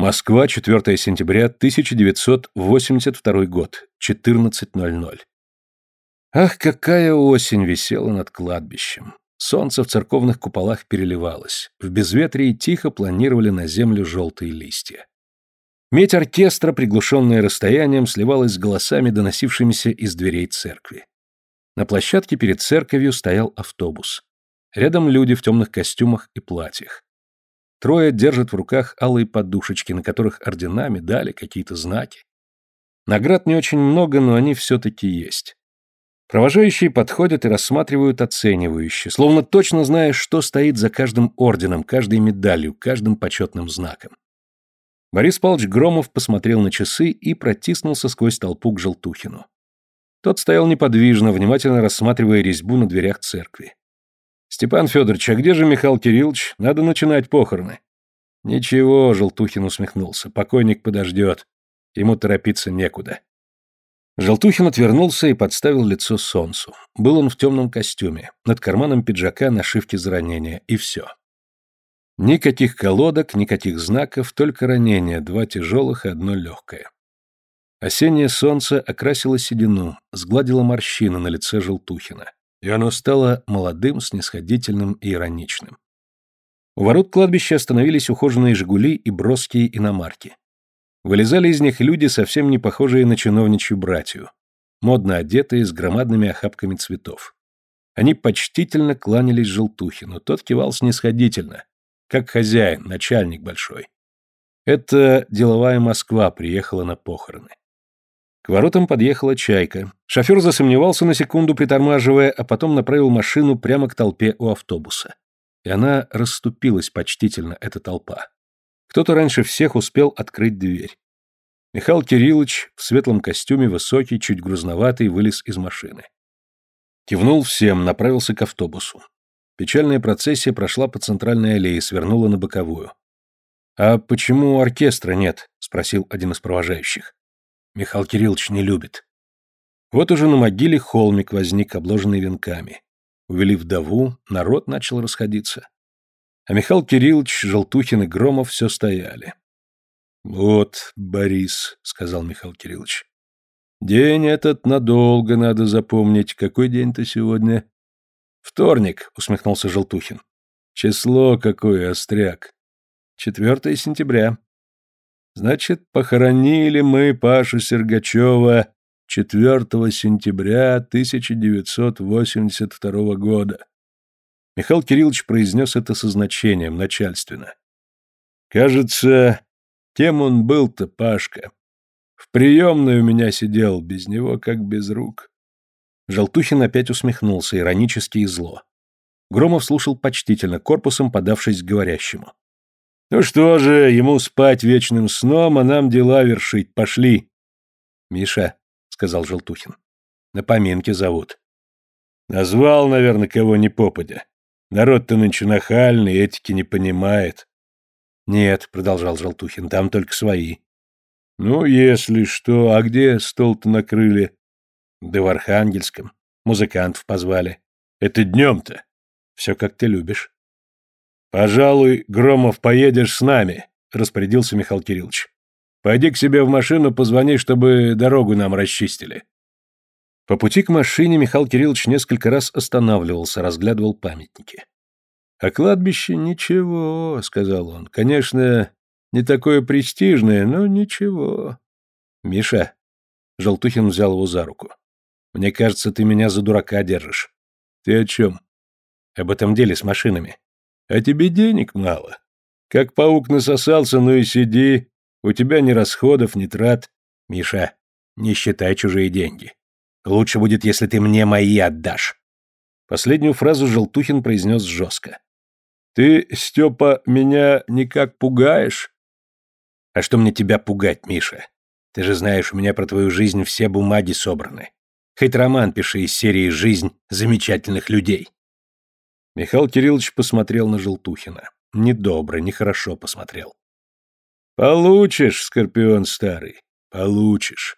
Москва, 4 сентября 1982 год, 14.00. Ах, какая осень висела над кладбищем. Солнце в церковных куполах переливалось. В безветрии тихо планировали на землю желтые листья. Медь оркестра, приглушенная расстоянием, сливалась с голосами, доносившимися из дверей церкви. На площадке перед церковью стоял автобус. Рядом люди в темных костюмах и платьях. Трое держат в руках алые подушечки, на которых ордена, медали, какие-то знаки. Наград не очень много, но они все-таки есть. Провожающие подходят и рассматривают оценивающе, словно точно зная, что стоит за каждым орденом, каждой медалью, каждым почетным знаком. Борис Павлович Громов посмотрел на часы и протиснулся сквозь толпу к Желтухину. Тот стоял неподвижно, внимательно рассматривая резьбу на дверях церкви. «Степан Федорович, а где же Михаил Кириллович? Надо начинать похороны». «Ничего», — Желтухин усмехнулся, — «покойник подождет. Ему торопиться некуда». Желтухин отвернулся и подставил лицо солнцу. Был он в темном костюме, над карманом пиджака нашивки за ранение, и все. Никаких колодок, никаких знаков, только ранения, два тяжелых и одно легкое. Осеннее солнце окрасило седину, сгладило морщины на лице Желтухина и оно стало молодым, снисходительным и ироничным. У ворот кладбища остановились ухоженные «Жигули» и броские иномарки. Вылезали из них люди, совсем не похожие на чиновничью братью, модно одетые с громадными охапками цветов. Они почтительно кланялись Желтухину, тот кивал снисходительно, как хозяин, начальник большой. Это деловая Москва приехала на похороны. К воротам подъехала чайка. Шофер засомневался на секунду, притормаживая, а потом направил машину прямо к толпе у автобуса. И она расступилась почтительно, эта толпа. Кто-то раньше всех успел открыть дверь. Михаил Кириллович в светлом костюме, высокий, чуть грузноватый, вылез из машины. Кивнул всем, направился к автобусу. Печальная процессия прошла по центральной аллее, свернула на боковую. «А почему оркестра нет?» — спросил один из провожающих. Михаил Кириллович не любит. Вот уже на могиле холмик возник, обложенный венками. Увели вдову, народ начал расходиться. А Михаил Кириллович, Желтухин и Громов все стояли. «Вот, Борис», — сказал Михаил Кириллович. «День этот надолго надо запомнить. Какой день-то сегодня?» «Вторник», — усмехнулся Желтухин. «Число какое, остряк?» «Четвертое сентября». Значит, похоронили мы Пашу Сергачева 4 сентября 1982 года. Михаил Кириллович произнес это со значением, начальственно. Кажется, кем он был-то, Пашка. В приемной у меня сидел, без него как без рук. Желтухин опять усмехнулся, иронически и зло. Громов слушал почтительно, корпусом подавшись к говорящему. Ну что же, ему спать вечным сном, а нам дела вершить. Пошли. Миша, сказал Желтухин. На поминки зовут. Назвал, наверное, кого ни попадя. Народ-то нынче нахальный, этики не понимает. Нет, продолжал Желтухин, там только свои. Ну, если что, а где стол-то накрыли? Да в Архангельском. Музыкантов позвали. Это днем-то. Все как ты любишь. «Пожалуй, Громов, поедешь с нами», — распорядился Михаил Кириллович. «Пойди к себе в машину, позвони, чтобы дорогу нам расчистили». По пути к машине Михаил Кириллович несколько раз останавливался, разглядывал памятники. «А кладбище ничего», — сказал он. «Конечно, не такое престижное, но ничего». «Миша», — Желтухин взял его за руку, — «мне кажется, ты меня за дурака держишь». «Ты о чем?» «Об этом деле с машинами. А тебе денег мало. Как паук насосался, ну и сиди. У тебя ни расходов, ни трат. Миша, не считай чужие деньги. Лучше будет, если ты мне мои отдашь. Последнюю фразу Желтухин произнес жестко. Ты, Степа, меня никак пугаешь? А что мне тебя пугать, Миша? Ты же знаешь, у меня про твою жизнь все бумаги собраны. Хоть роман пиши из серии «Жизнь замечательных людей». Михаил Кириллович посмотрел на Желтухина. Недобро, нехорошо посмотрел. «Получишь, Скорпион старый, получишь.